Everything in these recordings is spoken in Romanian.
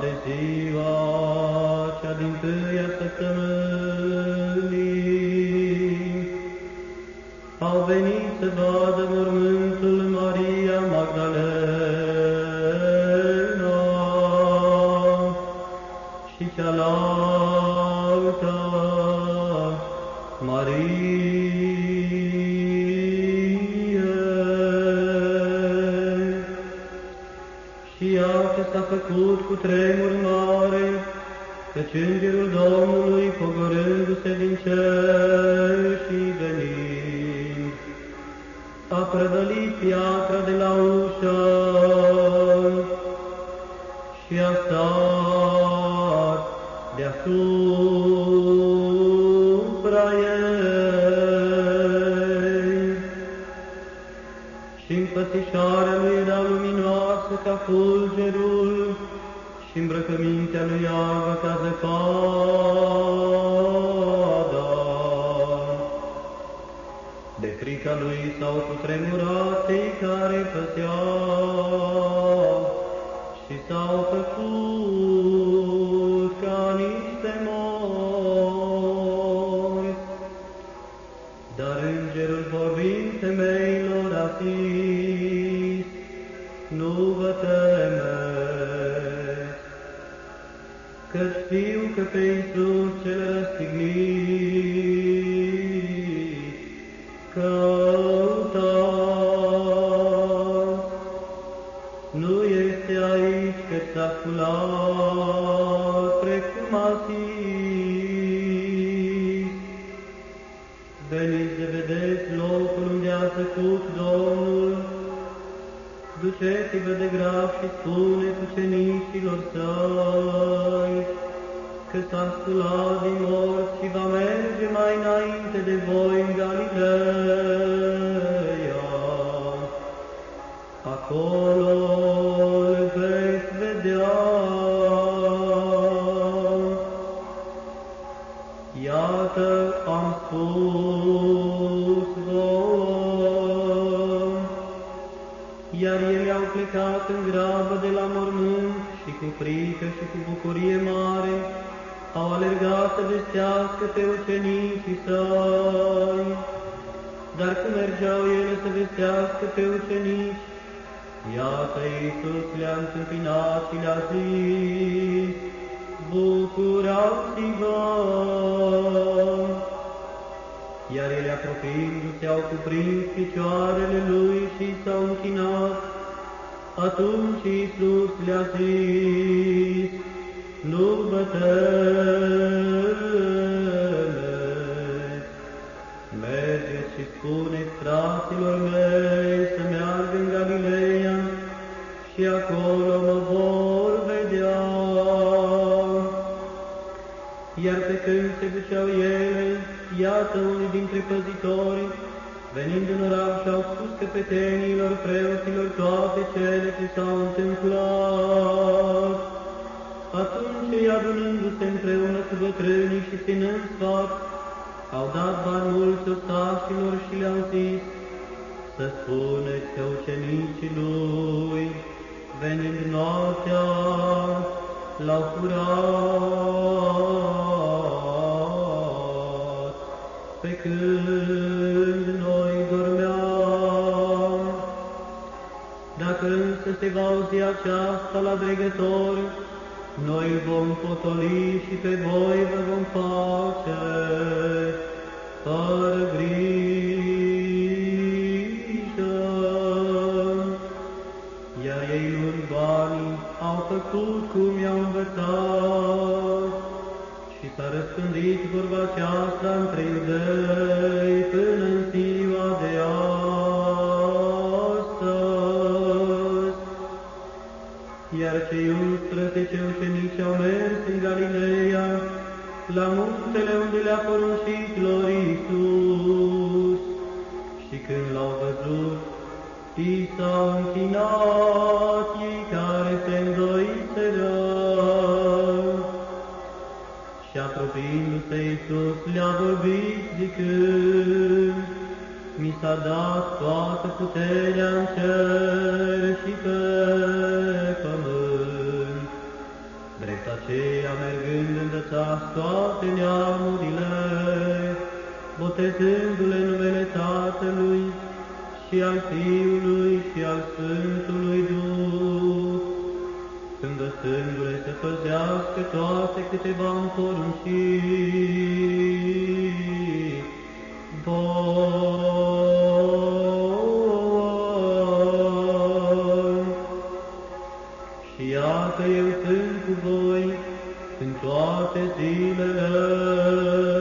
de ziua cea din tâia săptămânii, au venit să vadă mormântul cu tremur mare, căci Îngerul Domnului, pogorându-se din cer și venind, a prăvălit piatra de la ușă și a stat deasupra ei. Și înfățișarea lui era luminoasă ca fulgerul și îmbrăcămintea lui albă ca zăpada. De frica lui s-au cutremurat cei care păzeau și s-au făcut pe Iisus cel răstignit căutați. Nu este aici că s-a sculat precum a zis. Veniți să vedeți locul unde a făcut Domnul. Duceți-vă de grab și spuneți ucenicilor săi că s-a sculat din morți și va merge mai înainte de voi în Galileea. Acolo îl veți vedea. Iată am spus vouă. Iar ei au plecat în grabă de la mormânt și cu frică și cu bucurie mare au alergat să vestească pe ucenicii săi. Dar când mergeau ele să vestească pe ucenici, iată Iisus le-a întâmpinat și le-a zis, Bucurați-vă! Iar ele apropiindu-se au cuprins picioarele lui și s-au închinat. Atunci Iisus le-a zis, nu vă temeți, mergeți și spuneți fraților mei să meargă în Galileea și acolo mă vor vedea. Iar pe când se duceau ele, iată unii dintre păzitori, venind în oraș, au spus căpetenilor, preoților toate cele ce s-au întâmplat. Atunci ei adunându-se împreună cu bătrânii și ținând sfat, au dat bani mulți ostașilor și le-au zis, să spuneți că ucenicii lui, venind noaptea, l-au furat, pe când noi dormeam. Dacă însă se va auzi aceasta la dregător, noi vom potoli și pe voi vă vom face fără grijă. Iar ei luând banii au făcut cum i-au învățat și s-a răspândit vorba aceasta între iudei până în 11 ucenici au mers în Galileea, la muntele unde le-a poruncit lor toate zilele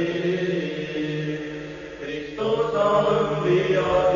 Christus, Christus, Christus,